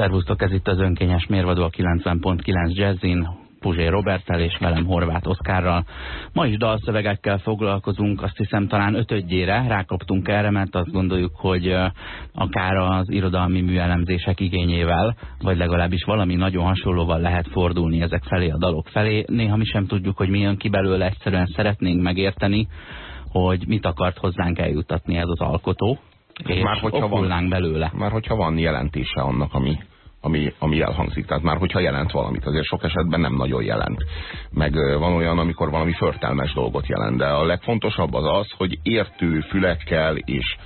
Szervusztok, ez itt az önkényes mérvadó a 90.9 Jazzin, Puzsé Robertel és velem Horváth Oszkárral. Ma is dalszövegekkel foglalkozunk, azt hiszem talán ötödjére rákaptunk erre, mert azt gondoljuk, hogy akár az irodalmi műelemzések igényével, vagy legalábbis valami nagyon hasonlóval lehet fordulni ezek felé a dalok felé. Néha mi sem tudjuk, hogy mi jön ki belőle, egyszerűen szeretnénk megérteni, hogy mit akart hozzánk eljutatni ez az alkotó, és már hogyha van, belőle. Már hogyha van jelentése annak, ami, ami, ami elhangzik. Tehát már hogyha jelent valamit, azért sok esetben nem nagyon jelent. Meg van olyan, amikor valami förtelmes dolgot jelent, de a legfontosabb az az, hogy értő fülekkel és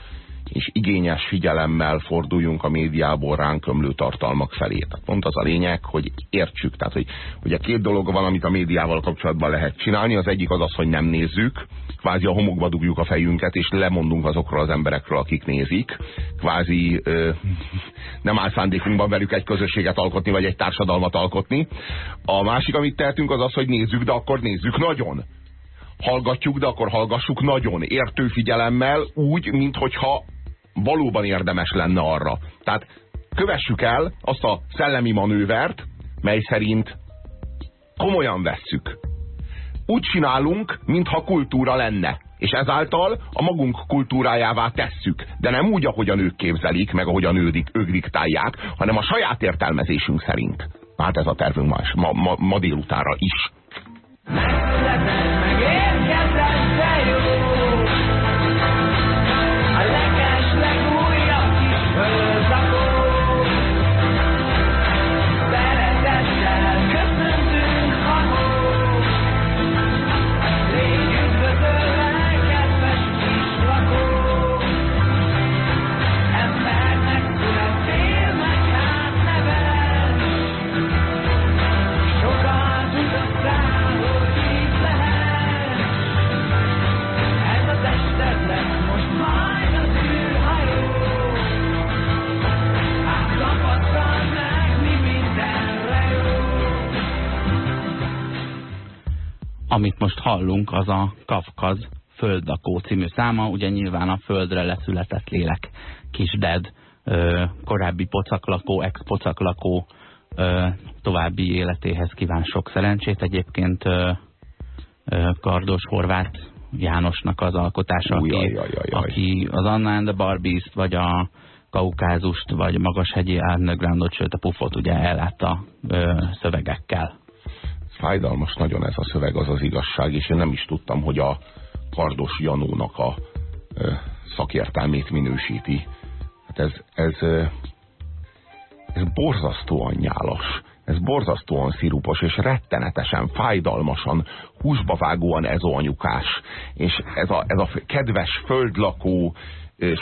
és igényes figyelemmel forduljunk a médiából ránk ömlő tartalmak felé. Tehát pont az a lényeg, hogy értsük. Tehát, hogy ugye két dolog van, amit a médiával kapcsolatban lehet csinálni. Az egyik az az, hogy nem nézzük, kvázi a homokba dugjuk a fejünket, és lemondunk azokról az emberekről, akik nézik. Kvázi ö, nem áll szándékunkban velük egy közösséget alkotni, vagy egy társadalmat alkotni. A másik, amit tehetünk, az az, hogy nézzük, de akkor nézzük nagyon hallgatjuk, de akkor hallgassuk nagyon értő figyelemmel, úgy, minthogyha valóban érdemes lenne arra. Tehát kövessük el azt a szellemi manővert, mely szerint komolyan vesszük. Úgy csinálunk, mintha kultúra lenne. És ezáltal a magunk kultúrájává tesszük. De nem úgy, ahogy a nők képzelik, meg ahogy a nődik, ők diktálják, hanem a saját értelmezésünk szerint. Hát ez a tervünk ma, ma, ma, ma délutára is. Miért kedves Amit most hallunk, az a Kafkaz Földlakó című száma, ugye nyilván a földre leszületett lélek kis Ded, korábbi pocaklakó, ex-pocaklakó további életéhez kíván sok szerencsét. Egyébként Kardos Horváth Jánosnak az alkotása, aki, jaj, jaj, jaj. aki az Anna and the Barbies vagy a Kaukázust, vagy Magashegyi Undergroundot, sőt a Pufot ugye ellátta ö, szövegekkel fájdalmas nagyon ez a szöveg, az az igazság, és én nem is tudtam, hogy a Kardos Janónak a ö, szakértelmét minősíti. Hát ez, ez, ö, ez borzasztóan nyálas, ez borzasztóan szirupos, és rettenetesen, fájdalmasan, húsba vágóan ez anyukás. És ez a, ez a kedves földlakó,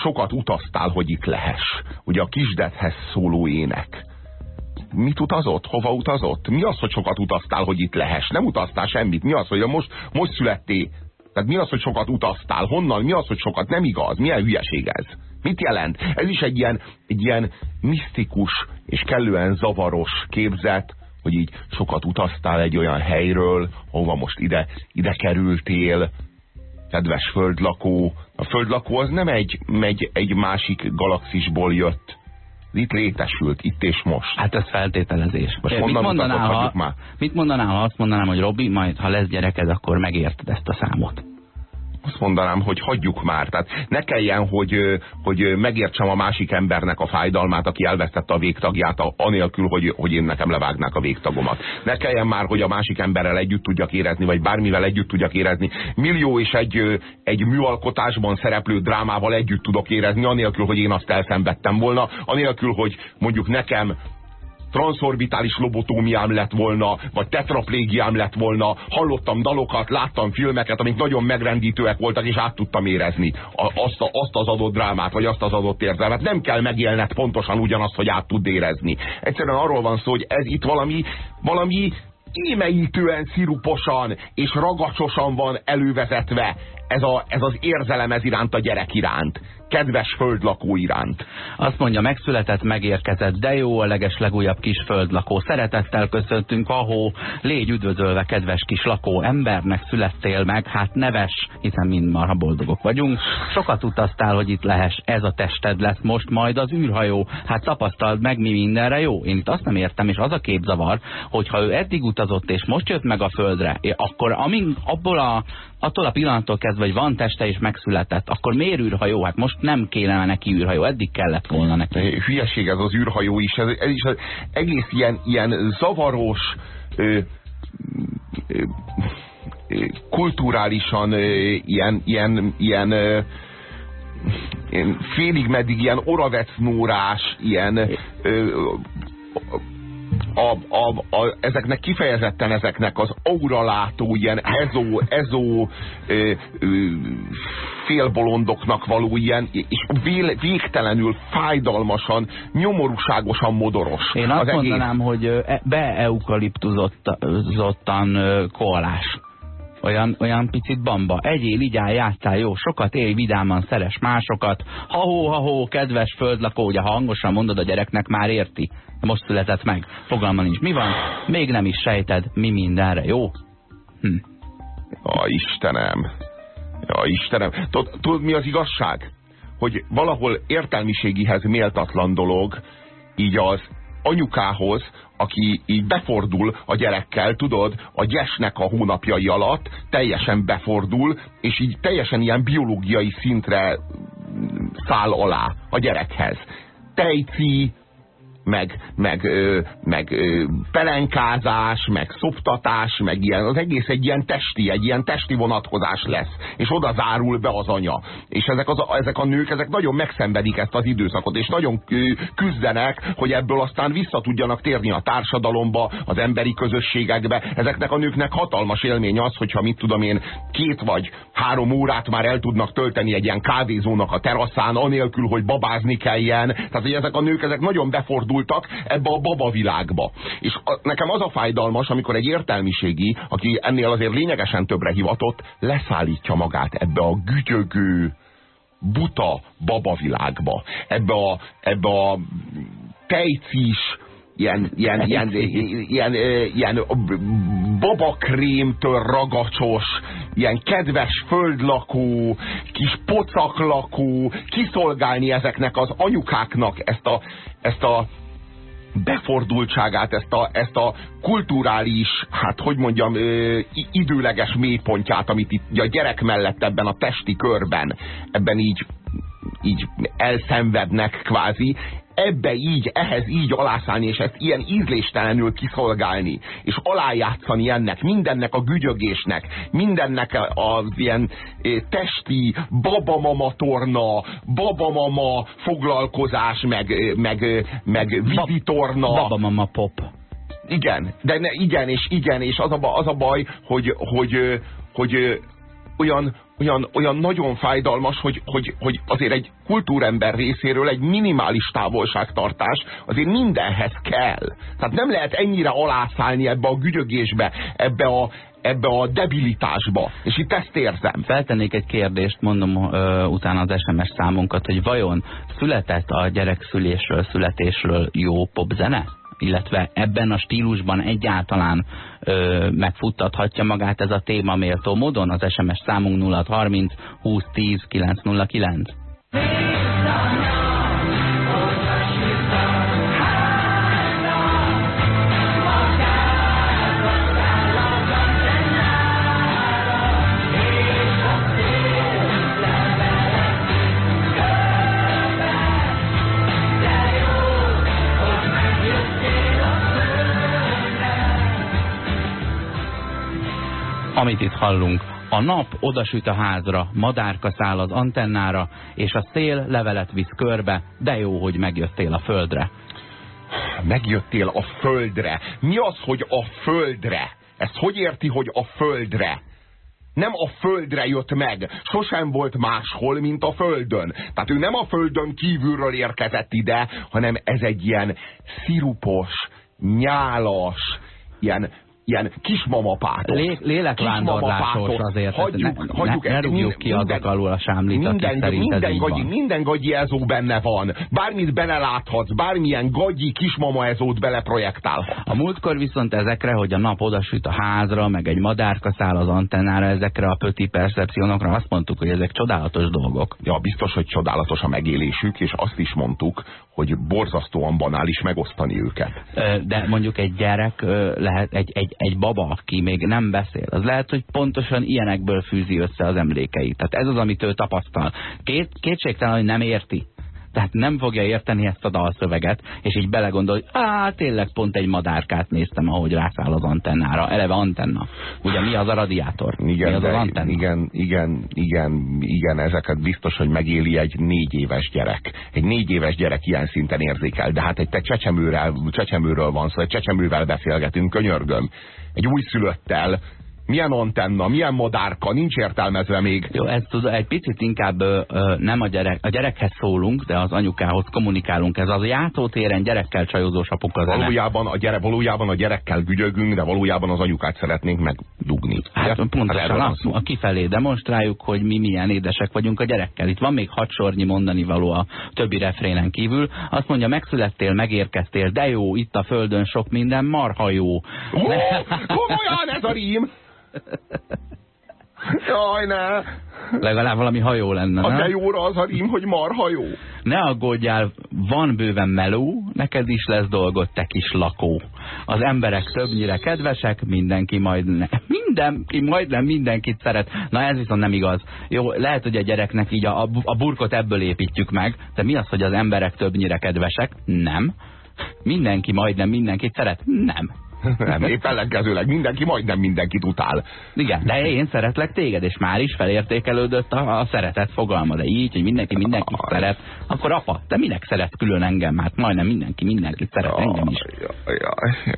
sokat utaztál, hogy itt lehess. Ugye a kisdethez szóló ének mit utazott? Hova utazott? Mi az, hogy sokat utaztál, hogy itt lehess? Nem utaztál semmit. Mi az, hogy most, most születtél? Tehát mi az, hogy sokat utaztál? Honnan? Mi az, hogy sokat? Nem igaz. Milyen hülyeség ez? Mit jelent? Ez is egy ilyen, egy ilyen misztikus és kellően zavaros képzet, hogy így sokat utaztál egy olyan helyről, hova most ide, ide kerültél, kedves földlakó. A földlakó az nem egy, egy, egy másik galaxisból jött itt létesült, itt és most. Hát ez feltételezés. Most mit mondanál, ha, már? mit mondanál, ha azt mondanám, hogy Robi, majd ha lesz gyereked, akkor megérted ezt a számot? Azt mondanám, hogy hagyjuk már. Tehát ne kelljen, hogy, hogy megértsem a másik embernek a fájdalmát, aki elvesztette a végtagját, anélkül, hogy, hogy én nekem levágnák a végtagomat. Ne kelljen már, hogy a másik emberrel együtt tudjak érezni, vagy bármivel együtt tudjak érezni. Millió és egy, egy műalkotásban szereplő drámával együtt tudok érezni, anélkül, hogy én azt elszenvedtem volna, anélkül, hogy mondjuk nekem transzorbitális lobotómiám lett volna, vagy tetraplégiám lett volna, hallottam dalokat, láttam filmeket, amik nagyon megrendítőek voltak, és át tudtam érezni azt, a, azt az adott drámát, vagy azt az adott érzelmet. Nem kell megélned pontosan ugyanazt, hogy át tud érezni. Egyszerűen arról van szó, hogy ez itt valami, valami émeítően sziruposan és ragacsosan van elővezetve ez, a, ez az érzelem ez iránt a gyerek iránt. kedves földlakó iránt. Azt mondja, megszületett, megérkezett, de jó a leges legújabb kis földlakó. Szeretettel köszöntünk, ahó, légy üdvözölve, kedves kis lakó, embernek születtél meg, hát neves, hiszen mind marha boldogok vagyunk. Sokat utaztál, hogy itt lehess, ez a tested lesz most majd az űrhajó. Hát tapasztald meg, mi mindenre jó. Én itt azt nem értem, és az a képzavar, hogyha ő eddig utazott, és most jött meg a földre, akkor amin, abból a attól a pillanattól kezdve, hogy van teste és megszületett, akkor miért űrhajó? Hát most nem kéne neki űrhajó, eddig kellett volna neki. Hülyeség ez az űrhajó is, ez, ez is az egész ilyen, ilyen zavaros, ö, ö, kulturálisan ö, ilyen, ilyen, ilyen ö, félig meddig ilyen oravecnórás, ilyen ö, a, a, a, ezeknek kifejezetten ezeknek az auralátó, ilyen ezó, ezó ö, ö, félbolondoknak való ilyen, és vél, végtelenül fájdalmasan, nyomorúságosan modoros. Én azt az mondanám, egész... hogy e, beeukaliptuzottan koalás olyan, olyan picit bamba. Egyél, igyál, játszál, jó, sokat élj, vidáman szeres másokat. Ha-hó, ha-hó, kedves földlakó, ugye hangosan mondod a gyereknek, már érti. Most született meg. Fogalma nincs. Mi van? Még nem is sejted, mi mindenre, jó? Hm. Ja, Istenem. Ja, Istenem. Tudod, mi az igazság? Hogy valahol értelmiségihez méltatlan dolog, így az anyukához, aki így befordul a gyerekkel, tudod, a gyesnek a hónapjai alatt, teljesen befordul, és így teljesen ilyen biológiai szintre száll alá a gyerekhez. Tejci, meg, meg, ö, meg ö, pelenkázás, meg szoptatás, meg ilyen, az egész egy ilyen testi, egy ilyen testi vonatkozás lesz, és oda zárul be az anya. És ezek, az, ezek a nők, ezek nagyon megszenvedik ezt az időszakot, és nagyon küzdenek, hogy ebből aztán vissza tudjanak térni a társadalomba, az emberi közösségekbe. Ezeknek a nőknek hatalmas élmény az, hogyha mit tudom én, két vagy három órát már el tudnak tölteni egy ilyen kávézónak a teraszán, anélkül, hogy babázni kelljen. Tehát, hogy ezek a nők, ezek nagyon befordulnak elindultak ebbe a baba világba. És a, nekem az a fájdalmas, amikor egy értelmiségi, aki ennél azért lényegesen többre hivatott, leszállítja magát ebbe a gütyögő, buta baba világba. Ebbe a, ebbe a tejcis, ilyen, ilyen, ilyen, ilyen, ilyen babakrémtől ragacsos, ilyen kedves földlakó, kis pocaklakó, kiszolgálni ezeknek az anyukáknak ezt a, ezt a befordultságát, ezt a, ezt a kulturális, hát hogy mondjam, ö, időleges mélypontját, amit itt a gyerek mellett ebben a testi körben, ebben így, így elszenvednek kvázi, ebbe így, ehhez így alászállni, és ezt ilyen ízléstelenül kiszolgálni, és alájátszani ennek, mindennek a gügyögésnek, mindennek az ilyen testi babamama torna, babamama foglalkozás, meg, meg, meg vizitorna. Babamama pop. Igen, de ne, igen, és igen, és az a, az a baj, hogy, hogy, hogy, hogy olyan, olyan, olyan nagyon fájdalmas, hogy, hogy, hogy azért egy kultúrember részéről egy minimális távolságtartás azért mindenhez kell. Tehát nem lehet ennyire alászálni ebbe a gügyögésbe, ebbe a, ebbe a debilitásba. És itt ezt érzem. Feltennék egy kérdést, mondom ö, utána az SMS számunkat, hogy vajon született a gyerekszülésről, születésről jó popzene? Illetve ebben a stílusban egyáltalán ö, megfuttathatja magát ez a téma méltó módon? Az SMS számunk 0630 2010 909. amit itt hallunk. A nap odasüt a házra, madárka száll az antennára, és a szél levelet visz körbe, de jó, hogy megjöttél a földre. Megjöttél a földre. Mi az, hogy a földre? Ezt hogy érti, hogy a földre? Nem a földre jött meg, sosem volt máshol, mint a földön. Tehát ő nem a földön kívülről érkezett ide, hanem ez egy ilyen szirupos, nyálas, ilyen ilyen kismamapátot. Lé, lélekvándorlásos azért. Hagyjuk, ne, hagyjuk, ne, ne rúgjuk ki minden, azok alul a sámlit, minden, minden, gagyi, minden gagyi ezó benne van. Bármit beleláthatsz, bármilyen gagyi kismama ezót beleprojektálhat. A múltkor viszont ezekre, hogy a nap odasüt a házra, meg egy madárka száll az antennára, ezekre a pöti percepciónokra azt mondtuk, hogy ezek csodálatos dolgok. Ja, biztos, hogy csodálatos a megélésük, és azt is mondtuk, hogy borzasztóan banális megosztani őket. De mondjuk egy gyerek lehet, egy, egy, egy baba, aki még nem beszél, az lehet, hogy pontosan ilyenekből fűzi össze az emlékeit. Tehát ez az, amit ő tapasztal. Két, kétségtelen, hogy nem érti tehát nem fogja érteni ezt a dalszöveget, és így belegondol, hogy á, tényleg pont egy madárkát néztem, ahogy rászáll az antennára. Eleve antenna. Ugye mi az a radiátor? Igen, mi az az antenna? Igen, igen, igen, igen, ezeket biztos, hogy megéli egy négy éves gyerek. Egy négy éves gyerek ilyen szinten érzékel, de hát egy te csecsemőről, csecsemőről van szó, egy csecsemővel beszélgetünk, könyörgöm. Egy újszülöttel, milyen antenna, milyen madárka, nincs értelmezve még. Jó, ez tud, egy picit inkább ö, nem a gyerek, a gyerekhez szólunk, de az anyukához kommunikálunk. Ez az játszótéren gyerekkel csajozós apuka valójában a, gyere, valójában a gyerekkel gügyögünk, de valójában az anyukát szeretnénk megdugni. Hát ugye? pontosan hát azt, a kifelé demonstráljuk, hogy mi milyen édesek vagyunk a gyerekkel. Itt van még hat sornyi mondani való a többi refrénen kívül. Azt mondja, megszülettél, megérkeztél, de jó, itt a földön sok minden, marha jó. Ó, komolyan ez a rím! Jaj, ne! Legalább valami hajó lenne, A te jóra az a rím, hogy marha jó. Ne aggódjál, van bőven meló, neked is lesz dolgot, te kis lakó. Az emberek többnyire kedvesek, mindenki majd ne, mindenki majdnem mindenkit szeret. Na ez viszont nem igaz. Jó, lehet, hogy a gyereknek így a, a burkot ebből építjük meg, de mi az, hogy az emberek többnyire kedvesek? Nem. Mindenki majdnem mindenkit szeret? Nem. Nem, épp ellenkezőleg mindenki majdnem mindenkit utál. Igen, de én szeretlek téged, és már is felértékelődött a, a szeretet fogalma, de így, hogy mindenki mindenkit Aj. szeret, akkor apa, te minek szeret külön engem? Hát majdnem mindenki mindenkit szeret engem is. Jaj,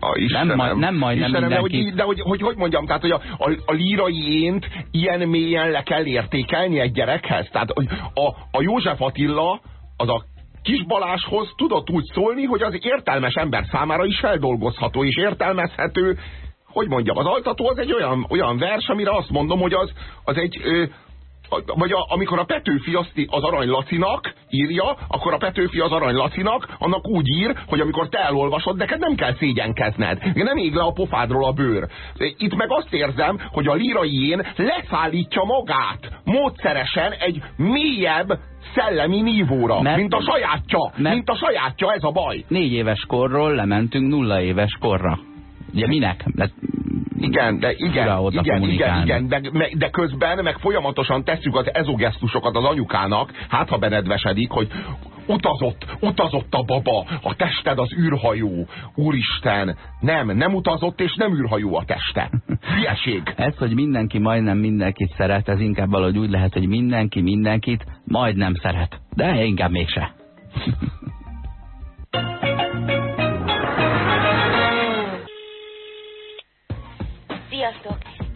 jaj, Istenem, nem, majd, nem majdnem Istenem, mindenki. De, hogy, de hogy, hogy, hogy mondjam, tehát hogy a, a, a lírai ént ilyen mélyen le kell értékelni egy gyerekhez? Tehát hogy a, a József Attila az a Kis Baláshoz tudott úgy szólni, hogy az értelmes ember számára is feldolgozható és értelmezhető. Hogy mondjam, az altató az egy olyan, olyan vers, amire azt mondom, hogy az, az egy... Ö, vagy a, amikor a Petőfi azt az Arany Lacinak írja, akkor a Petőfi az Arany Lacinak annak úgy ír, hogy amikor te elolvasod, neked nem kell szégyenkezned. Nem ég le a pofádról a bőr. Itt meg azt érzem, hogy a lírai én leszállítja magát módszeresen egy mélyebb szellemi nívóra, mert, mint a sajátja, mert, mint a sajátja, ez a baj. Négy éves korról lementünk nulla éves korra. Ugye minek? Mert igen, de igen, igen, igen, igen, de, de közben meg folyamatosan tesszük az ezogesztusokat az anyukának, hát ha benedvesedik, hogy utazott, utazott a baba, a tested az űrhajó. Úristen, nem, nem utazott és nem űrhajó a teste. Hülyeség. Ez, hogy mindenki majdnem mindenkit szeret, ez inkább valahogy úgy lehet, hogy mindenki mindenkit majdnem szeret. De inkább mégse.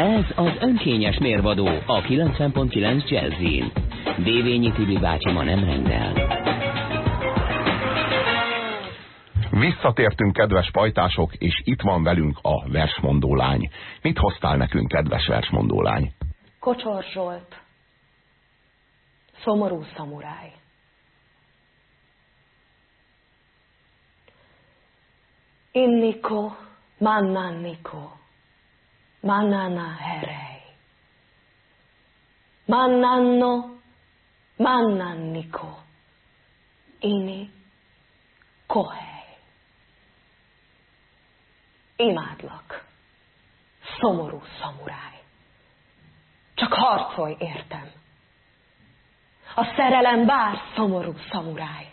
Ez az önkényes mérvadó a 90.9 Jazzin. Dévényi Tibi bácsi ma nem rendel. Visszatértünk, kedves pajtások, és itt van velünk a versmondó lány. Mit hoztál nekünk, kedves versmondó lány? Kocsor Zsolt. Szomorú szamuráj. Inniko, mannanniko, mannana herej. Mannanno, Mannanniko, Ini, Kohely. Imádlak, szomorú szamuráj. Csak harcolj, értem. A szerelem bár szomorú szamuráj.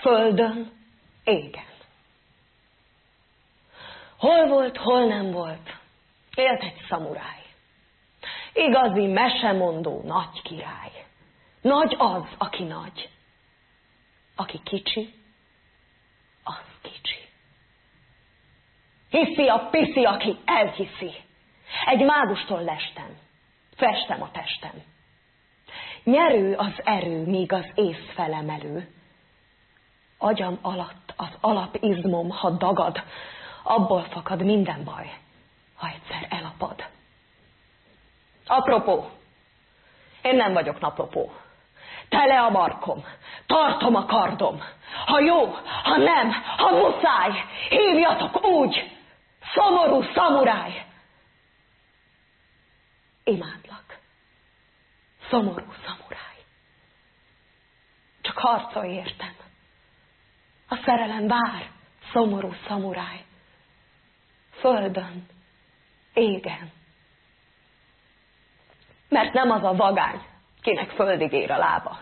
Földön, égen. Hol volt, hol nem volt, élt egy szamuráj. Igazi mesemondó nagy király Nagy az, aki nagy. Aki kicsi, az kicsi. Hiszi a piszi, aki elhiszi. Egy mágustól lestem, festem a testem. Nyerő az erő, míg az ész felemelő. Agyam alatt az alapizmom, ha dagad, abból fakad minden baj, ha egyszer elapad. Apropó, én nem vagyok napropó. Tele a markom, tartom a kardom. Ha jó, ha nem, ha muszáj, hívjatok úgy, szomorú szamuráj. Imádlak, szomorú szamuráj. Csak harcolj értem. A szerelem vár, szomorú szamuráj. Földön, égen. Mert nem az a vagány, kinek földig ér a lába,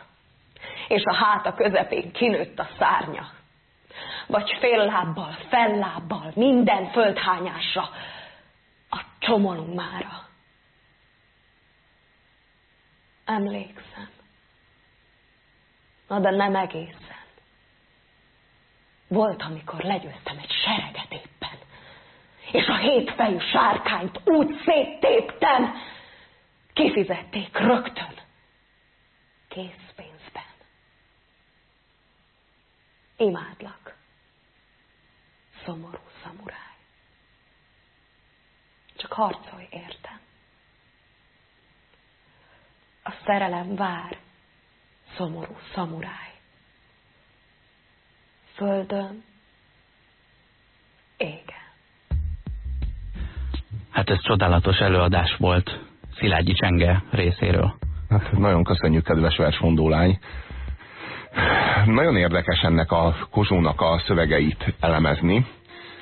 és a háta közepén kinőtt a szárnya, vagy fél lábbal, fellábbal, minden földhányásra, a csomolunk mára. Emlékszem. Na de nem egészen. Volt, amikor legyőztem egy sereget éppen, és a hétfejű sárkányt úgy széttéptem, kifizették rögtön készpénzben. Imádlak, szomorú szamuráj. Csak harcolj értem. A szerelem vár, szomorú szamuráj. Földön, égen. Hát ez csodálatos előadás volt Szilágyi Csenge részéről. Hát nagyon köszönjük, kedves versmondó lány. Nagyon érdekes ennek a Kozsónak a szövegeit elemezni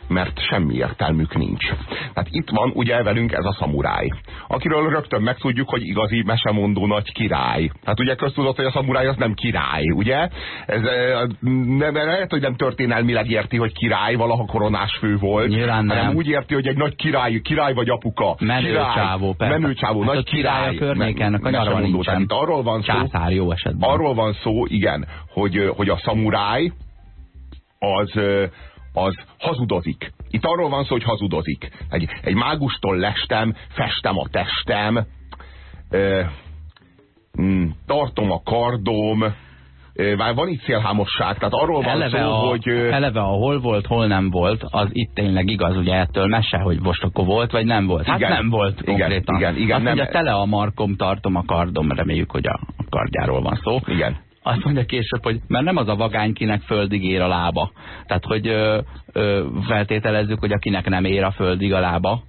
mert semmi értelmük nincs. Tehát itt van ugye velünk ez a szamuráj, akiről rögtön megtudjuk, hogy igazi mesemondó nagy király. Hát ugye köztudott, hogy a szamuráj az nem király, ugye? Ez nem, lehet, hogy nem történelmileg érti, hogy király, valaha koronás fő volt. Nyilván nem. Hanem úgy érti, hogy egy nagy király, király vagy apuka. Menőcsávó, persze. Menőcsávó, hát nagy király. király a környéken, a nincsen. Itt arról van szó, Császár jó esetben. Arról van szó, igen, hogy, hogy a szamuráj az az hazudozik. Itt arról van szó, hogy hazudozik. Egy, egy mágustól lestem, festem a testem, ö, mm, tartom a kardom, ö, van itt szélhámosság, tehát arról van eleve szó, a, hogy... Eleve a hol volt, hol nem volt, az itt tényleg igaz, ugye ettől mese, hogy most akkor volt, vagy nem volt. Hát Igen, nem volt igen, konkrétan. igen, igen, Azt nem- mondja, tele a markom, tartom a kardom, reméljük, hogy a kardjáról van szó. Igen. Azt mondja később, hogy mert nem az a vagány, kinek földig ér a lába. Tehát, hogy ö, ö, feltételezzük, hogy akinek nem ér a földig a lába.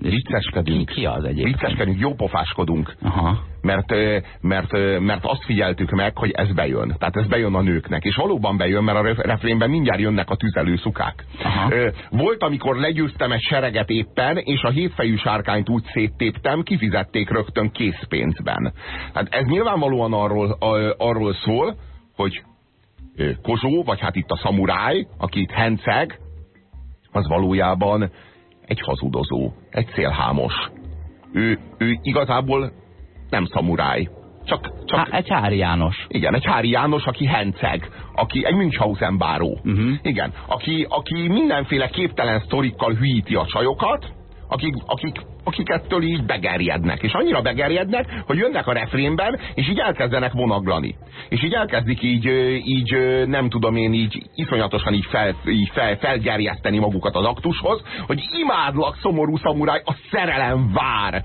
Vicceskedünk. Ki, ki az egyébként? Vicceskedünk, jópofáskodunk. Aha. mert, mert, mert azt figyeltük meg, hogy ez bejön. Tehát ez bejön a nőknek. És valóban bejön, mert a ref- refrénben mindjárt jönnek a tüzelő szukák. Aha. Volt, amikor legyőztem egy sereget éppen, és a hétfejű sárkányt úgy széttéptem, kifizették rögtön készpénzben. Hát ez nyilvánvalóan arról, arról szól, hogy Kozsó, vagy hát itt a szamuráj, aki itt henceg, az valójában egy hazudozó, egy célhámos. Ő, ő igazából nem szamuráj. Csak, csak Há, egy Hári János. igen, egy Hári János, aki henceg, aki egy Münchhausen báró. Uh-huh. Igen, aki, aki mindenféle képtelen sztorikkal hülyíti a csajokat, akik, akik, akik ettől így begerjednek. És annyira begerjednek, hogy jönnek a refrénben, és így elkezdenek vonaglani. És így elkezdik így, így nem tudom én, így iszonyatosan így, fel, így fel, felgerjeszteni magukat az aktushoz, hogy imádlak, szomorú szamuráj, a szerelem vár,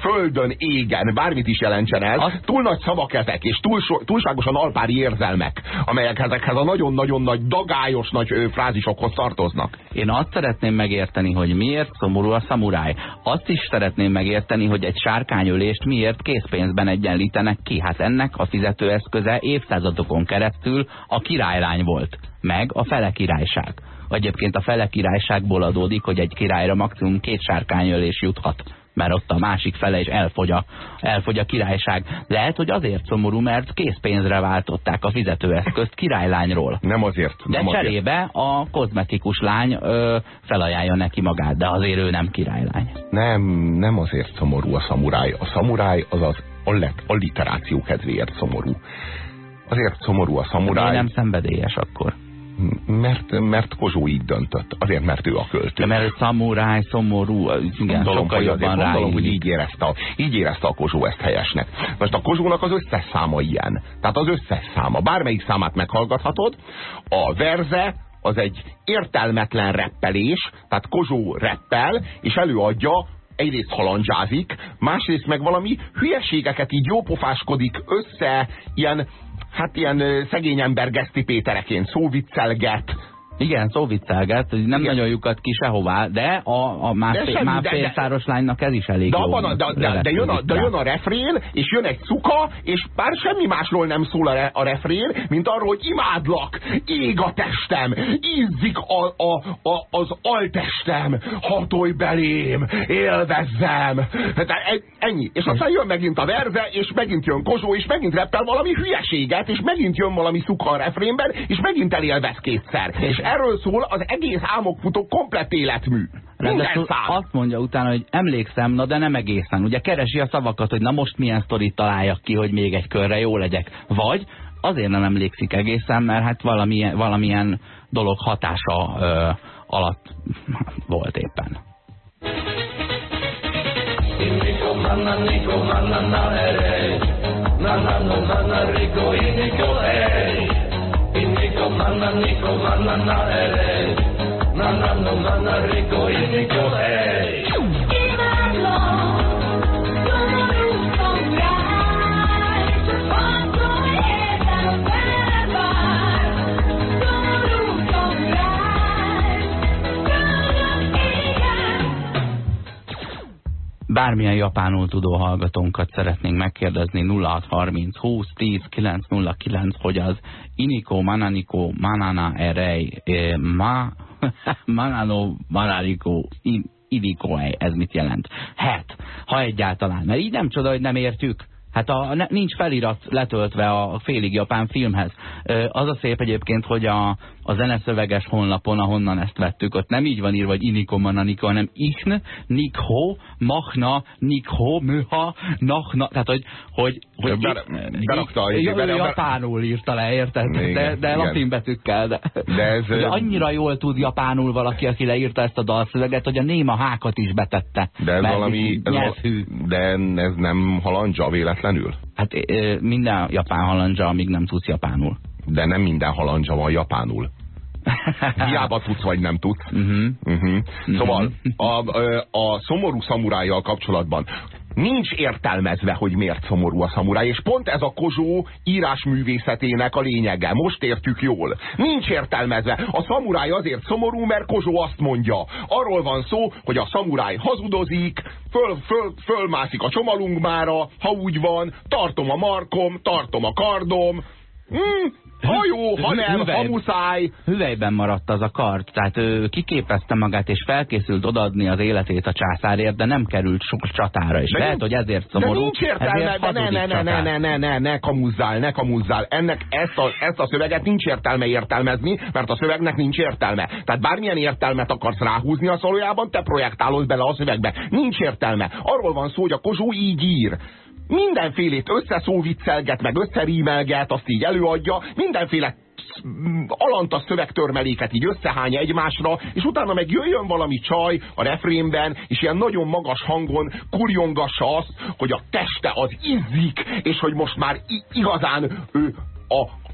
földön, égen, bármit is jelentsen el. Azt- Túl nagy szavak ezek, és túl, túlságosan alpári érzelmek, amelyek ezekhez a nagyon-nagyon nagy, dagályos nagy frázisokhoz tartoznak. Én azt szeretném megérteni, hogy miért szomorú a szamuráj. Azt is szeretném megérteni, hogy egy sárkányölést miért készpénzben egyenlítenek ki. Hát ennek a fizetőeszköze évszázadokon keresztül a királylány volt, meg a fele királyság. Egyébként a fele királyságból adódik, hogy egy királyra maximum két sárkányölés juthat mert ott a másik fele is elfogy a, elfogy a királyság. Lehet, hogy azért szomorú, mert készpénzre váltották a fizetőeszközt királylányról. Nem azért. De nem azért. cserébe a kozmetikus lány ö, felajánlja neki magát, de azért ő nem királylány. Nem, nem azért szomorú a szamuráj. A szamuráj az az alliteráció kedvéért szomorú. Azért szomorú a szamuráj. nem szenvedélyes akkor? Mert, mert Kozsó így döntött. Azért, mert ő a költő. De mert szamuráj, szomorú, igen, gondolom, sokkal jobban rá. Gondolom, hogy így érezte, a, így érezte a Kozsó ezt helyesnek. Most a Kozsónak az összes száma ilyen. Tehát az összes száma. Bármelyik számát meghallgathatod. A verze az egy értelmetlen reppelés, tehát Kozsó reppel, és előadja egyrészt halandzsázik, másrészt meg valami hülyeségeket így jópofáskodik össze, ilyen hát ilyen szegény ember Geszti Pétereként szóviccelget, igen, szóviccelget, nem Igen. nagyon lyukat ki sehová, de a, a másfél lánynak ez is elég de jó. Abban a, de, de, de, jön a, de jön a refrén, és jön egy szuka, és bár semmi másról nem szól a, re, a refrén, mint arról, hogy imádlak, ég a testem, ízzik a, a, a, az altestem, hatolj belém, élvezzem. De ennyi. És aztán jön megint a verze, és megint jön Kozsó, és megint reppel valami hülyeséget, és megint jön valami szuka a refrénben, és megint elélvez kétszer. És erről szól az egész álmokfutó komplett életmű. Szám. Azt mondja utána, hogy emlékszem, na de nem egészen. Ugye keresi a szavakat, hogy na most milyen sztorit találjak ki, hogy még egy körre jó legyek. Vagy azért nem emlékszik egészen, mert hát valamilyen, valamilyen dolog hatása ö, alatt volt éppen. Na na na na na rico inico hey Iniko mana niko mana na ere Na na no mana riko iniko hey bármilyen japánul tudó hallgatónkat szeretnénk megkérdezni 0630 20 10 909, hogy az Iniko Mananiko Manana Erei e, Ma Manano Manariko Iniko ez mit jelent? Het, ha egyáltalán. Mert így nem csoda, hogy nem értjük. Hát a, ne, nincs felirat letöltve a félig japán filmhez. Az a szép egyébként, hogy a, a zeneszöveges honlapon, ahonnan ezt vettük, ott nem így van írva, hogy Iniko Mananika, hanem Ichn, Nikho, Machna, Nikho, Möha, Nachna, tehát hogy, hogy, hogy Be, berakta a izébe, japánul írta le, érted? Igen, de, de latin betűkkel. De, de ez, hogy annyira jól tud japánul valaki, aki leírta ezt a dalszöveget, hogy a néma hákat is betette. De ez valami, ez de ez nem halandzsa véletlenül? Hát minden japán halandzsa, amíg nem tudsz japánul. De nem minden halandzsa van japánul. Hiába tudsz, vagy nem tudsz. Uh -huh. Uh -huh. Szóval a, a, a szomorú szamurájjal kapcsolatban nincs értelmezve, hogy miért szomorú a szamuráj, és pont ez a Kozsó írásművészetének a lényege. Most értjük jól. Nincs értelmezve. A szamuráj azért szomorú, mert Kozsó azt mondja. Arról van szó, hogy a szamuráj hazudozik, föl, föl, fölmászik a csomalunkmára, ha úgy van, tartom a markom, tartom a kardom, Hmm, ha jó, ha nem, hüvely, ha muszáj. Hüvelyben maradt az a kart, tehát ő kiképezte magát és felkészült odaadni az életét a császárért, de nem került sok csatára, és de lehet, hogy ezért szomorú. De nincs értelme, de ne, ne, ne, ne, ne, ne, ne, ne kamuzzál, ne kamuzzál. Ennek ezt a, ezt a szöveget nincs értelme értelmezni, mert a szövegnek nincs értelme. Tehát bármilyen értelmet akarsz ráhúzni a szólójában, te projektálod bele a szövegbe. Nincs értelme. Arról van szó, hogy a Kozsó így ír mindenfélét összeszóviccelget, meg összerímelget, azt így előadja, mindenféle alanta szövegtörmeléket így összehány egymásra, és utána meg jöjjön valami csaj a refrénben, és ilyen nagyon magas hangon kurjongassa azt, hogy a teste az izzik, és hogy most már igazán ő a,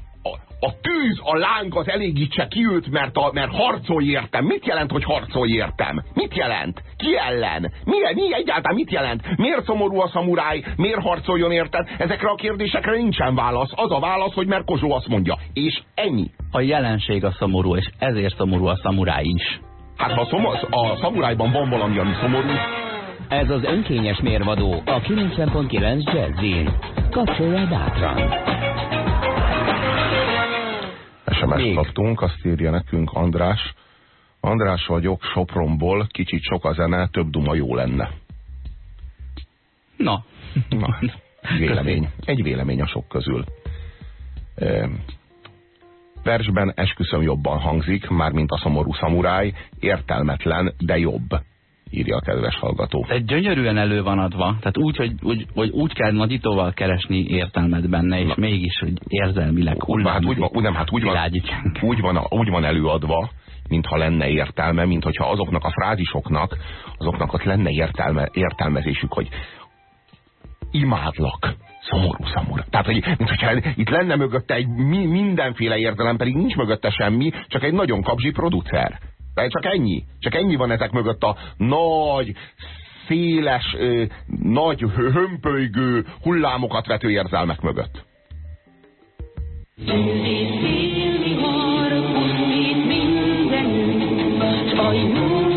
a tűz, a láng az elégítse ki őt, mert, a, mert harcolj értem. Mit jelent, hogy harcolj értem? Mit jelent? Ki ellen? Mi, mi egyáltalán mit jelent? Miért szomorú a szamuráj? Miért harcoljon érted? Ezekre a kérdésekre nincsen válasz. Az a válasz, hogy mert Kozsó azt mondja. És ennyi. A jelenség a szomorú, és ezért szomorú a szamuráj is. Hát ha a, a szamurájban van valami, ami szomorú, ez az önkényes mérvadó a 90.9 Jazzin. Kapcsolja bátran! SMS-t kaptunk, azt írja nekünk András. András vagyok, Sopronból, kicsit sok a zene, több duma jó lenne. Na. Na, vélemény. Egy vélemény a sok közül. E, versben esküszöm jobban hangzik, már mint a szomorú szamuráj, értelmetlen, de jobb. Írja a kedves hallgató. Tehát gyönyörűen elő van adva, tehát úgy, hogy úgy, hogy úgy kell nagyítóval keresni értelmet benne, és Na. mégis, hogy érzelmileg hullám. Hát úgy van, úgy, nem, hát úgy van, úgy van, úgy van előadva, mintha lenne értelme, mint hogyha azoknak a frázisoknak, azoknak ott lenne értelme, értelmezésük, hogy imádlak, szomorú szamura. Tehát, hogy, mint hogyha itt lenne mögötte egy mi, mindenféle értelem, pedig nincs mögötte semmi, csak egy nagyon kapzsi producer. De csak ennyi. Csak ennyi van ezek mögött a nagy, széles, nagy, hömpölygő, hullámokat vető érzelmek mögött. a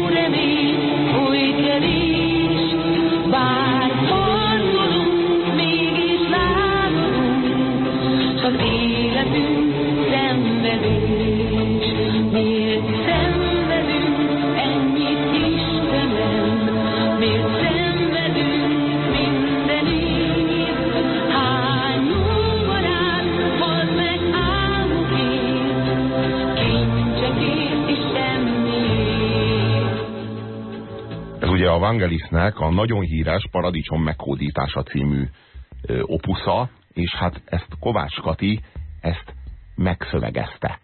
Vangelisnek a nagyon híres Paradicsom megkódítása című ö, opusza, és hát ezt Kovács Kati ezt megszövegezte.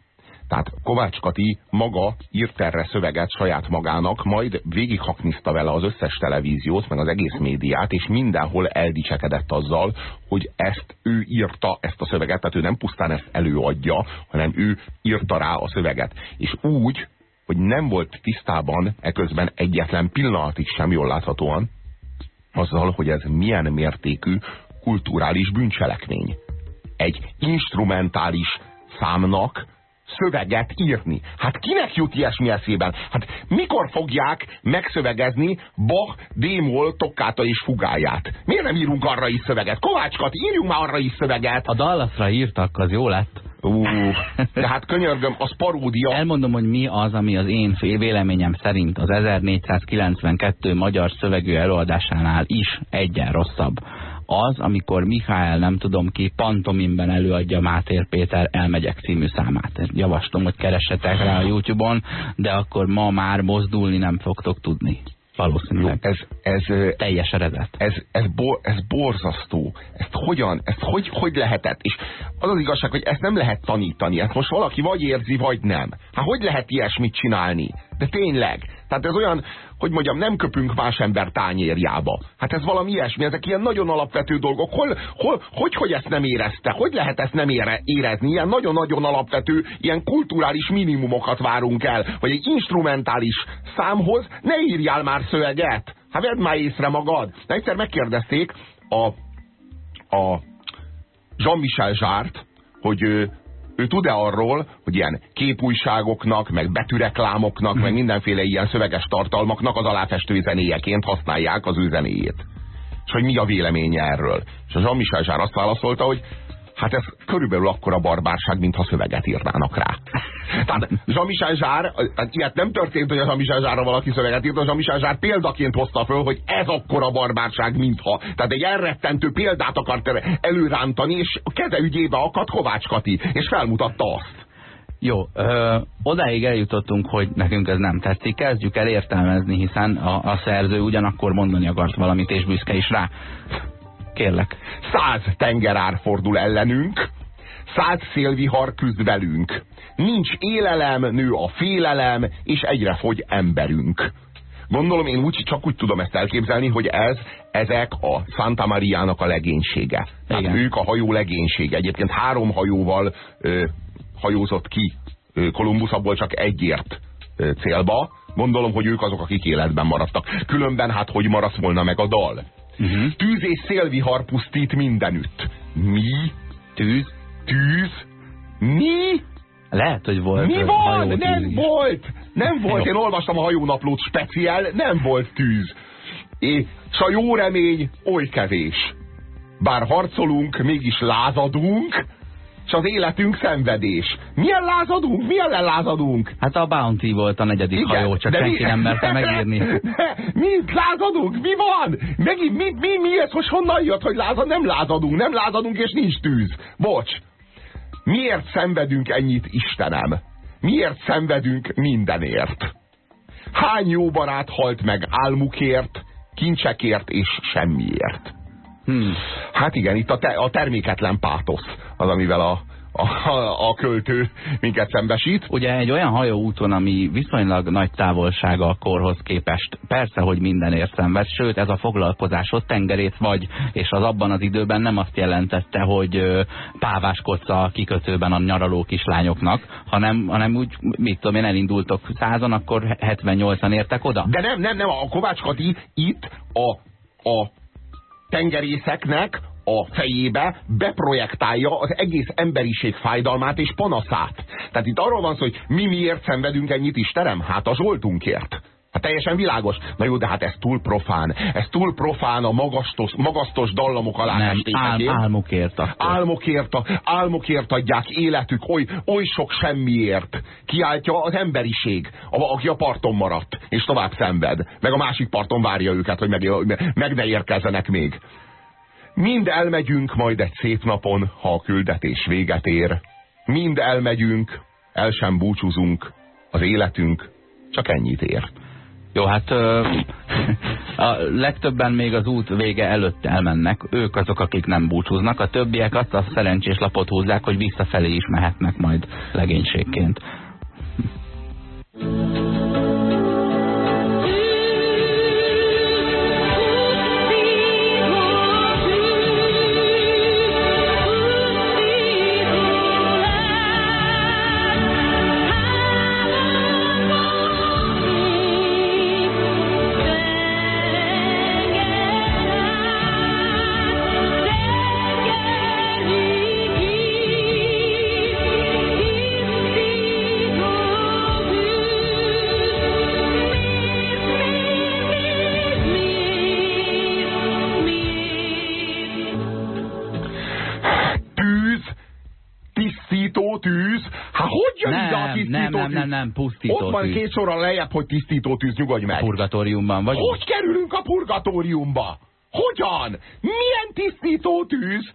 Tehát Kovács Kati maga írt erre szöveget saját magának, majd végighakniszta vele az összes televíziót, meg az egész médiát, és mindenhol eldicsekedett azzal, hogy ezt ő írta, ezt a szöveget, tehát ő nem pusztán ezt előadja, hanem ő írta rá a szöveget. És úgy, hogy nem volt tisztában eközben egyetlen pillanatig sem jól láthatóan azzal, hogy ez milyen mértékű kulturális bűncselekmény. Egy instrumentális számnak szöveget írni. Hát kinek jut ilyesmi eszében? Hát mikor fogják megszövegezni Bach, Démol, Tokkáta és Fugáját? Miért nem írunk arra is szöveget? Kovácskat, írjunk már arra is szöveget! A Dallasra írtak, az jó lett. Ú, de hát könyörgöm, az paródia. Elmondom, hogy mi az, ami az én véleményem szerint az 1492 magyar szövegű előadásánál is egyen rosszabb. Az, amikor Mihály, nem tudom ki, pantomimben előadja Mátér Péter Elmegyek című számát. Javaslom, hogy keressetek rá a Youtube-on, de akkor ma már mozdulni nem fogtok tudni. Valószínűleg. Jó, ez, ez teljes eredet. Ez, ez, bo, ez borzasztó. Ezt hogyan, ezt hogy, hogy lehetett? És az az igazság, hogy ezt nem lehet tanítani. Ezt most valaki vagy érzi, vagy nem. Hát hogy lehet ilyesmit csinálni? De tényleg. Tehát ez olyan, hogy mondjam, nem köpünk más ember tányérjába. Hát ez valami ilyesmi, ezek ilyen nagyon alapvető dolgok. Hol, hol, hogy, hogy ezt nem érezte? Hogy lehet ezt nem ére, érezni? Ilyen nagyon-nagyon alapvető, ilyen kulturális minimumokat várunk el, hogy egy instrumentális számhoz ne írjál már szöveget. Hát vedd már észre magad. De egyszer megkérdezték a, a Jean-Michel Zsárt, hogy ő tud-e arról, hogy ilyen képújságoknak, meg betűreklámoknak, meg mindenféle ilyen szöveges tartalmaknak az aláfestő zenéjeként használják az ő zenéjét. És hogy mi a véleménye erről. És a Jean-Michel Zsár azt válaszolta, hogy hát ez körülbelül akkora barbárság, mintha szöveget írnának rá. Tehát Jean-Michel Zsár, tehát ilyet nem történt, hogy a Jean-Michel Zsárra valaki szöveget írt, a Jean-Michel Zsár példaként hozta föl, hogy ez akkora barbárság, mintha. Tehát egy elrettentő példát akart előrántani, és a keze ügyébe akadt Kovács Kati, és felmutatta azt. Jó, ö, odáig eljutottunk, hogy nekünk ez nem tetszik, kezdjük el értelmezni, hiszen a, a szerző ugyanakkor mondani akart valamit, és büszke is rá. Kérlek. Száz tengerár fordul ellenünk, száz szélvihar küzd velünk. Nincs élelem, nő a félelem, és egyre fogy emberünk. Gondolom, én úgy, csak úgy tudom ezt elképzelni, hogy ez, ezek a Santa Maria-nak a legénysége. Tehát Igen. ők a hajó legénysége. Egyébként három hajóval ö, hajózott ki Kolumbusz, abból csak egyért ö, célba. Gondolom, hogy ők azok, akik életben maradtak. Különben hát hogy maradt volna meg a dal? Uh-huh. Tűz és szélvihar pusztít mindenütt. Mi? Tűz? Tűz? Mi? Lehet, hogy volt. Mi van? Nem is. volt! Nem volt, én olvastam a hajónaplót speciál, nem volt tűz. És a jó remény oly kevés. Bár harcolunk, mégis lázadunk, és az életünk szenvedés. Milyen lázadunk? Milyen lázadunk? Hát a Bounty volt a negyedik Igen, hajó, csak senki mi... nem merte megírni. mi lázadunk? Mi van? Megint mi, mi, mi ez? Most honnan jött, hogy lázad? Nem lázadunk, nem lázadunk, és nincs tűz. Bocs. Miért szenvedünk ennyit, Istenem? Miért szenvedünk mindenért? Hány jó barát halt meg álmukért, kincsekért és semmiért? Hmm. Hát igen, itt a, te, a terméketlen pátosz az, amivel a, a, a költő minket szembesít. Ugye egy olyan hajóúton, ami viszonylag nagy távolsága a korhoz képest, persze, hogy mindenért szenved, sőt ez a foglalkozáshoz tengerét vagy, és az abban az időben nem azt jelentette, hogy páváskodsz a kikötőben a nyaraló kislányoknak, hanem, hanem úgy, mit tudom én, elindultok százan, akkor 78-an értek oda. De nem, nem, nem, a Kovács Kati itt a, a tengerészeknek a fejébe beprojektálja az egész emberiség fájdalmát és panaszát. Tehát itt arról van szó, hogy mi miért szenvedünk ennyit Istenem? Hát a Zsoltunkért. Hát teljesen világos. Na jó, de hát ez túl profán. Ez túl profán a magasztos, magasztos dallamok alá Nem, ál, álmokért. Akkor. Álmokért, álmokért adják életük, oly, oly sok semmiért. Kiáltja az emberiség, a, aki a parton maradt, és tovább szenved. Meg a másik parton várja őket, hogy meg, meg ne érkezzenek még. Mind elmegyünk majd egy szép napon, ha a küldetés véget ér. Mind elmegyünk, el sem búcsúzunk, az életünk csak ennyit ér. Jó, hát a legtöbben még az út vége előtt elmennek. Ők azok, akik nem búcsúznak. A többiek azt a szerencsés lapot húzzák, hogy visszafelé is mehetnek majd legénységként. Nem, pusztító Ott van tűz. két sorral lejjebb, hogy tisztító tűz, nyugodj meg. A purgatóriumban vagy? Hogy kerülünk a purgatóriumba? Hogyan? Milyen tisztító tűz?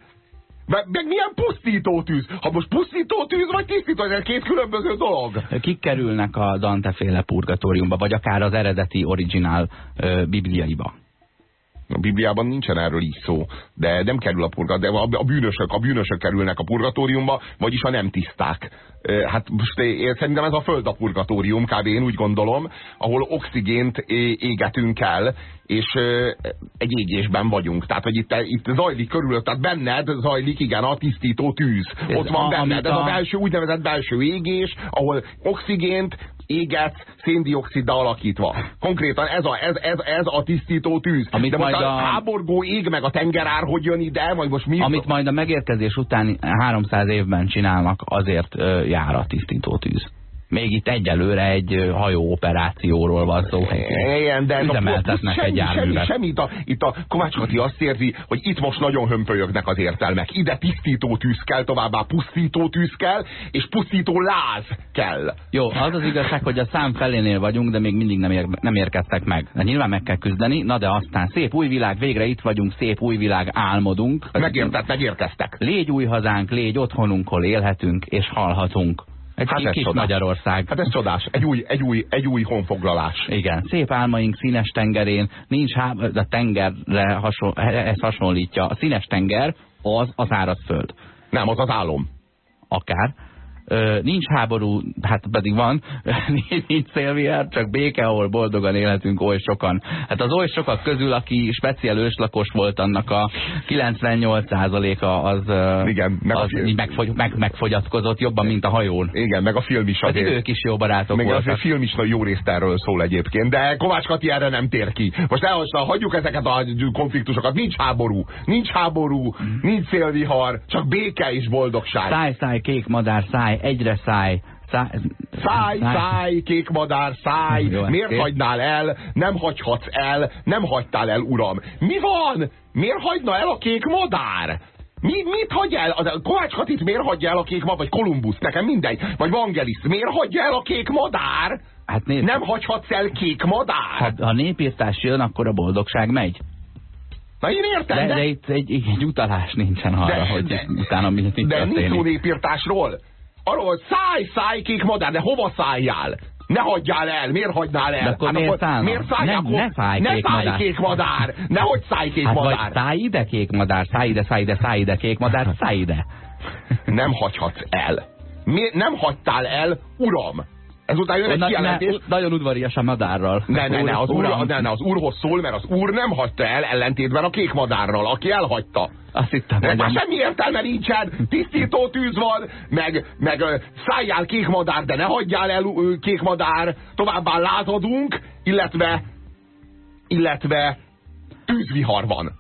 Meg, meg milyen pusztító tűz? Ha most pusztító tűz, vagy tisztító, ez két különböző dolog. Kik kerülnek a Dante féle purgatóriumba, vagy akár az eredeti originál ö, bibliaiba? A Bibliában nincsen erről így szó, de nem kerül a purgatóriumba, de a bűnösök, a bűnösök kerülnek a purgatóriumba, vagyis a nem tiszták. Hát most én szerintem ez a föld a purgatórium, kb. én úgy gondolom, ahol oxigént égetünk el, és egy égésben vagyunk. Tehát, hogy itt, itt zajlik körülött, tehát benned zajlik, igen, a tisztító tűz. Ez Ott van a, benned, ez a... a belső, úgynevezett belső égés, ahol oxigént éget széndioksziddal alakítva. Konkrétan ez a, ez, ez, ez a tisztító tűz. Amit De most majd a, a háborgó ég, meg a tengerár hogy jön ide, vagy most mi? Amit majd a megérkezés után 300 évben csinálnak, azért jár a tisztító tűz. Még itt egyelőre egy hajó operációról van szó. Igen, de üzemeltetnek semmi, egy járművet. Semmi, semmi. Itt a, itt a Kovács Kati azt érzi, hogy itt most nagyon hömpölyögnek az értelmek. Ide tisztító tűz kell, továbbá pusztító tűz kell, és pusztító láz kell. Jó, az az igazság, hogy a szám felénél vagyunk, de még mindig nem, ér, nem érkeztek meg. De nyilván meg kell küzdeni, na de aztán szép új világ, végre itt vagyunk, szép új világ, álmodunk. Megértett, megérkeztek. Légy új hazánk, légy otthonunk, hol élhetünk és hallhatunk. Egy hát ez kis csodás. Magyarország. Hát ez csodás. Egy új, egy új, egy új honfoglalás. Igen. Szép álmaink színes tengerén, nincs háború, a tengerre hasonl, ez hasonlítja. A színes tenger az az föld. Nem, az az álom. Akár nincs háború, hát pedig van, nincs szélvihar, csak béke, ahol boldogan élhetünk oly sokan. Hát az oly sokak közül, aki speciál őslakos volt, annak a 98%-a az, Igen, meg az így megfogy, meg, megfogyatkozott jobban, mint a hajón. Igen, meg a film is azért. Pedig ők is jó barátok meg voltak. a film is jó részt erről szól egyébként, de Kovács Kati erre nem tér ki. Most elhasznál, hagyjuk ezeket a konfliktusokat, nincs háború, nincs háború, nincs szélvihar, csak béke és boldogság. Száj, száj, kék madár, száj, egyre száj. Száj, száj, száj, kék madár, száj, Jó, miért kék? hagynál el, nem hagyhatsz el, nem hagytál el, uram. Mi van? Miért hagyna el a kék madár? Mi, mit hagy el? A Kovács Katit miért hagyja el a kék madár? Vagy Kolumbusz, nekem mindegy. Vagy Vangelis, miért hagyja el a kék madár? Hát nézd, nem hagyhatsz el kék madár? Ha, ha népírtás jön, akkor a boldogság megy. Na én értem, de... De, de itt egy, egy utalás nincsen arra, de, hogy de, utána mit De nincs szó népírtásról. Arról, hogy száj, száj, kék madár, de hova szálljál? Ne hagyjál el, miért hagynál el? De akkor miért szállnak? miért szállják? Ne- ne szállj, ne kék szállj madár. kék madár! Nehogy szállj kék Hát vagy madár! szállj ide, kék madár, szállj ide, szállj ide, szállj ide, kék madár, szállj ide. Nem hagyhatsz el. Mi, nem hagytál el, uram! Ezután jön egy Na, ne, kijelentés. nagyon udvarias a madárral. Ne, ne, ne, az, úr, ne, ne, az úrhoz szól, mert az úr nem hagyta el ellentétben a kék madárral, aki elhagyta. Azt hittem, De hogy semmi értelme nincsen, tisztító tűz van, meg, meg szálljál kék madár, de ne hagyjál el kék madár, továbbá lázadunk, illetve, illetve tűzvihar van.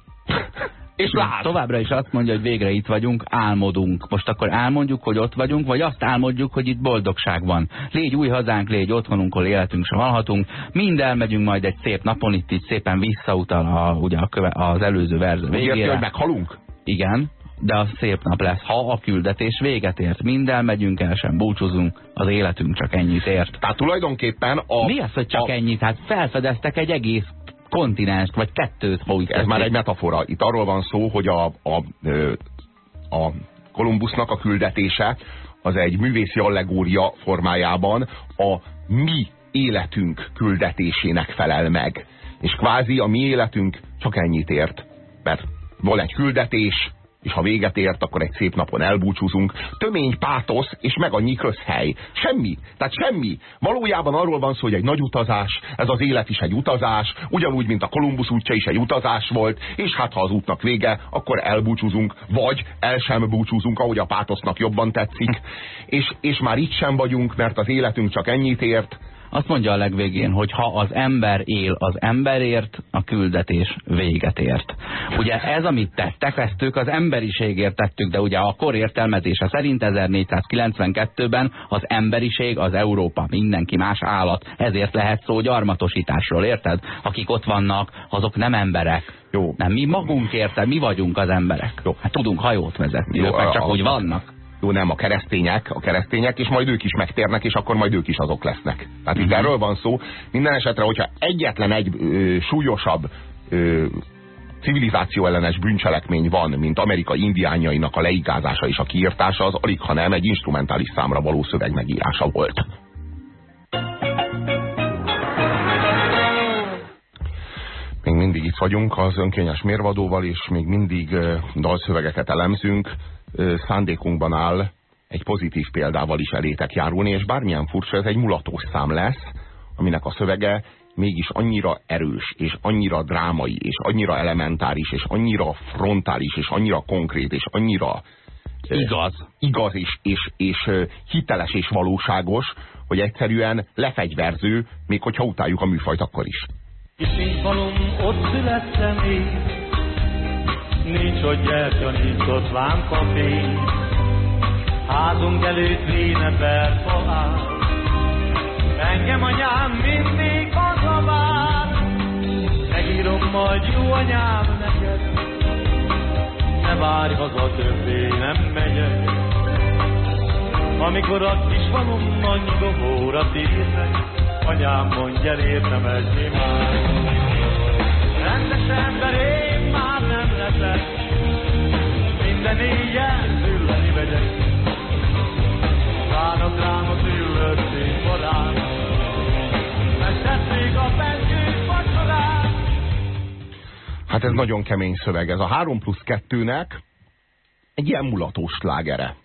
És láz. Továbbra is azt mondja, hogy végre itt vagyunk, álmodunk. Most akkor álmodjuk, hogy ott vagyunk, vagy azt álmodjuk, hogy itt boldogság van. Légy új hazánk, légy otthonunk, ahol életünk sem halhatunk. Mind elmegyünk majd egy szép napon, itt így szépen visszautal a, ugye a köve, az előző verz Úgy érti, hogy végére. meghalunk? Igen, de az szép nap lesz, ha a küldetés véget ért. Mind elmegyünk, el sem búcsúzunk, az életünk csak ennyit ért. Tehát tulajdonképpen a... Mi az, hogy csak a, ennyit? Hát felfedeztek egy egész kontinenst, vagy kettőt, ha úgy Ez már tetszik. egy metafora. Itt arról van szó, hogy a, a, a Kolumbusznak a küldetése az egy művészi allegória formájában a mi életünk küldetésének felel meg. És kvázi a mi életünk csak ennyit ért. Mert van egy küldetés, és ha véget ért, akkor egy szép napon elbúcsúzunk. Tömény pátosz, és meg annyi közhely. Semmi. Tehát semmi. Valójában arról van szó, hogy egy nagy utazás, ez az élet is egy utazás, ugyanúgy, mint a Kolumbusz útja is egy utazás volt, és hát ha az útnak vége, akkor elbúcsúzunk, vagy el sem búcsúzunk, ahogy a pátosznak jobban tetszik. És, és már itt sem vagyunk, mert az életünk csak ennyit ért, Azt mondja a legvégén, hogy ha az ember él az emberért, a küldetés véget ért. Ugye ez, amit tettek, ezt ők az emberiségért tettük, de ugye a kor értelmezése szerint 1492-ben az emberiség az Európa, mindenki más állat. Ezért lehet szó gyarmatosításról, érted? Akik ott vannak, azok nem emberek. Jó. Nem, mi magunk érted, mi vagyunk az emberek. Jó. Hát tudunk hajót vezetni, Jó, ők meg csak a- úgy vannak. Jó, nem, a keresztények, a keresztények, és majd ők is megtérnek, és akkor majd ők is azok lesznek. Tehát itt erről van szó. Minden esetre, hogyha egyetlen egy ö, súlyosabb ö, civilizáció ellenes bűncselekmény van, mint Amerika indiánjainak a leigázása és a kiirtása, az alig, ha nem egy instrumentális számra való szöveg megírása volt. Még mindig itt vagyunk az önkényes mérvadóval, és még mindig dalszövegeket elemzünk. Szándékunkban áll egy pozitív példával is elétek járulni, és bármilyen furcsa, ez egy mulatós szám lesz, aminek a szövege mégis annyira erős, és annyira drámai, és annyira elementáris, és annyira frontális, és annyira konkrét, és annyira Igaz. igaz és, és, és hiteles és valóságos, hogy egyszerűen lefegyverző, még hogyha utáljuk a műfajt akkor is. Kicsi falum, ott születtem én, nincs ott gyertya, nincs ott lámpafény. Házunk előtt véneber áll, engem anyám mindig hazavár. Megírom majd jó anyám neked, ne várj haza többé, nem megyek. Amikor a kis falum nagy dobóra térnek, anyám mondja, értem esni már. Rendes ember én leszek, minden éjjel ülleni megyek. Várok rám a tüllött színpadán, megtették a benső vacsorát. Hát ez nagyon kemény szöveg. Ez a 3 plusz 2-nek egy ilyen mulatós slágere.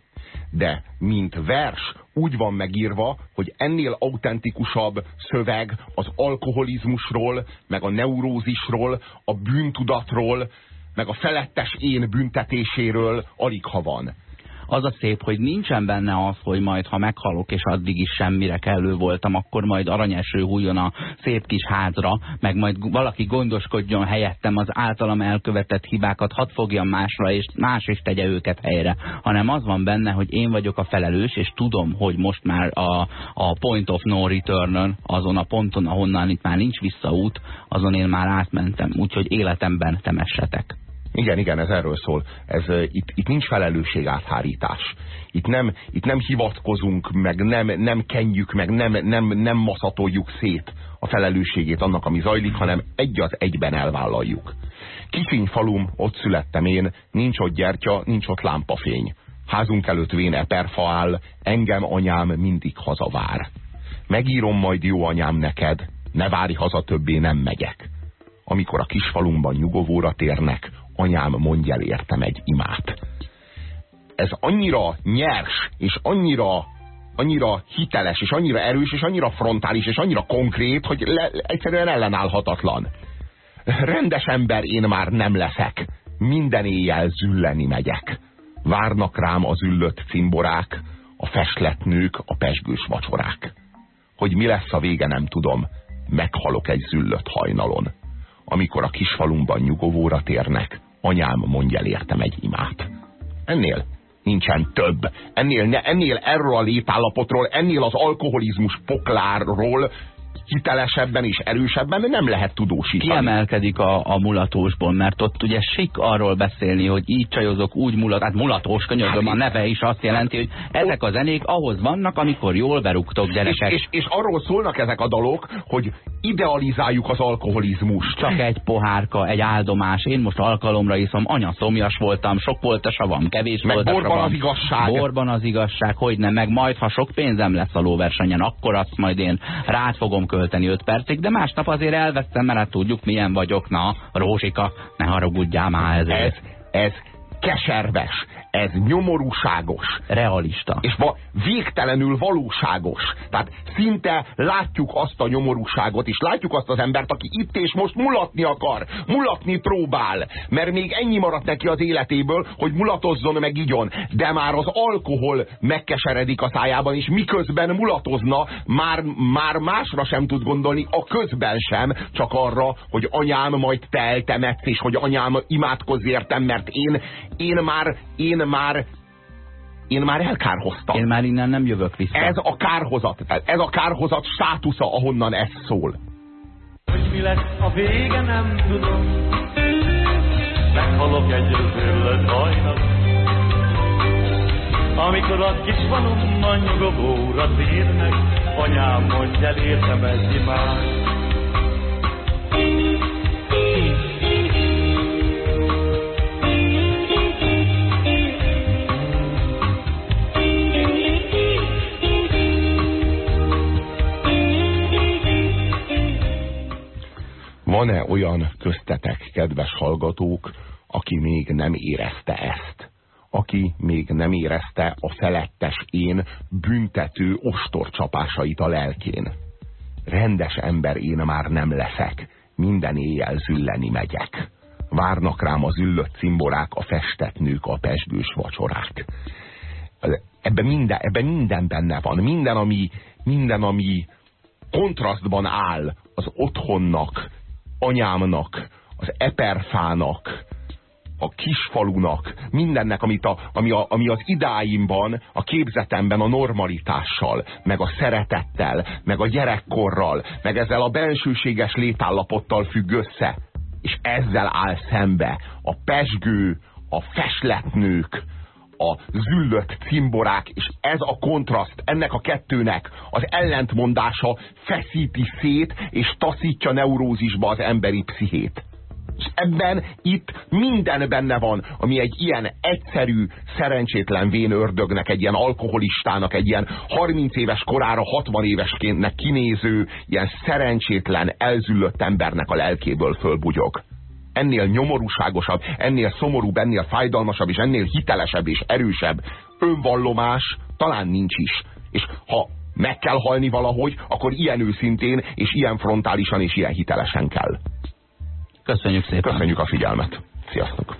De, mint vers, úgy van megírva, hogy ennél autentikusabb szöveg az alkoholizmusról, meg a neurózisról, a bűntudatról, meg a felettes én büntetéséről alig ha van. az a szép, hogy nincsen benne az, hogy majd ha meghalok, és addig is semmire kellő voltam, akkor majd aranyeső hújjon a szép kis házra, meg majd valaki gondoskodjon helyettem az általam elkövetett hibákat, hadd fogjam másra, és más is tegye őket helyre, hanem az van benne, hogy én vagyok a felelős, és tudom, hogy most már a, a point of no return azon a ponton, ahonnan itt már nincs visszaút, azon én már átmentem, úgyhogy életemben temessetek. Igen, igen, ez erről szól. Ez, itt, itt nincs felelősség áthárítás. Itt nem, itt nem hivatkozunk, meg nem, nem kenjük, meg nem, nem, nem maszatoljuk szét a felelősségét annak, ami zajlik, hanem egy az egyben elvállaljuk. Kicsiny falum, ott születtem én, nincs ott gyertya, nincs ott lámpafény. Házunk előtt vén eperfa áll, engem anyám mindig hazavár. megírom majd jó anyám neked, ne várj haza többé, nem megyek. Amikor a kisfalumban nyugovóra térnek, anyám mondj el értem egy imát. Ez annyira nyers, és annyira annyira hiteles, és annyira erős, és annyira frontális, és annyira konkrét, hogy le, egyszerűen ellenállhatatlan. Rendes ember én már nem leszek. Minden éjjel zülleni megyek. Várnak rám az üllött cimborák, a feslet nők, a pesgős vacsorák. Hogy mi lesz a vége nem tudom, meghalok egy züllött hajnalon. Amikor a kisfalumban nyugovóra térnek, anyám mondja el értem egy imát. Ennél nincsen több. Ennél, ne, ennél erről a létállapotról, ennél az alkoholizmus poklárról hitelesebben és erősebben nem lehet tudósítani. Kiemelkedik a, a mulatósból, mert ott ugye sik arról beszélni, hogy így csajozok, úgy mulat, hát mulatós könyörgöm, hát, a neve is azt jelenti, hogy ezek a zenék ahhoz vannak, amikor jól berúgtok gyerekek. És, és, és arról szólnak ezek a dalok, hogy idealizáljuk az alkoholizmust. Csak egy pohárka, egy áldomás, én most alkalomra iszom, anya szomjas voltam, sok volt a savam, kevés meg volt a borban savam. az igazság. Borban az igazság, hogy nem, meg majd, ha sok pénzem lesz a lóversenyen, akkor azt majd én rád fogom költeni 5 percig, de másnap azért elvesztem, mert hát tudjuk milyen vagyok, na, Rózsika, ne haragudjál már ezért. Ez, ez keserves, ez nyomorúságos. Realista. És va végtelenül valóságos. Tehát szinte látjuk azt a nyomorúságot, és látjuk azt az embert, aki itt és most mulatni akar, mulatni próbál, mert még ennyi maradt neki az életéből, hogy mulatozzon meg igyon, de már az alkohol megkeseredik a szájában, és miközben mulatozna, már, már másra sem tud gondolni, a közben sem, csak arra, hogy anyám majd te eltemetsz, és hogy anyám imádkozz értem, mert én, én már, én már én már elkárhoztam. Én már innen nem jövök vissza. Ez a kárhozat, ez a kárhozat státusza, ahonnan ez szól. Hogy mi lesz a vége, nem tudom. Meghalok egy zöld hajnal. Amikor a kis falumban nyugovóra térnek, anyám mondja el értem egy imád. Van-e olyan köztetek, kedves hallgatók, aki még nem érezte ezt? Aki még nem érezte a felettes én büntető ostorcsapásait a lelkén? Rendes ember én már nem leszek, minden éjjel zülleni megyek. Várnak rám az üllött cimborák, a festett nők, a pesgős vacsorák. Ebben minden, ebben minden benne van. Minden, ami, minden, ami kontrasztban áll az otthonnak, anyámnak, az eperfának, a kisfalunak, mindennek, amit a, ami, a, ami az idáimban, a képzetemben a normalitással, meg a szeretettel, meg a gyerekkorral, meg ezzel a bensőséges létállapottal függ össze. És ezzel áll szembe a pesgő, a fesletnők, a züllött cimborák, és ez a kontraszt, ennek a kettőnek az ellentmondása feszíti szét, és taszítja neurózisba az emberi pszichét. És ebben itt minden benne van, ami egy ilyen egyszerű, szerencsétlen vén ördögnek, egy ilyen alkoholistának, egy ilyen 30 éves korára 60 éveskéntnek kinéző, ilyen szerencsétlen, elzüllött embernek a lelkéből fölbugyog ennél nyomorúságosabb, ennél szomorúbb, ennél fájdalmasabb, és ennél hitelesebb és erősebb önvallomás talán nincs is. És ha meg kell halni valahogy, akkor ilyen őszintén, és ilyen frontálisan, és ilyen hitelesen kell. Köszönjük szépen. Köszönjük a figyelmet. Sziasztok.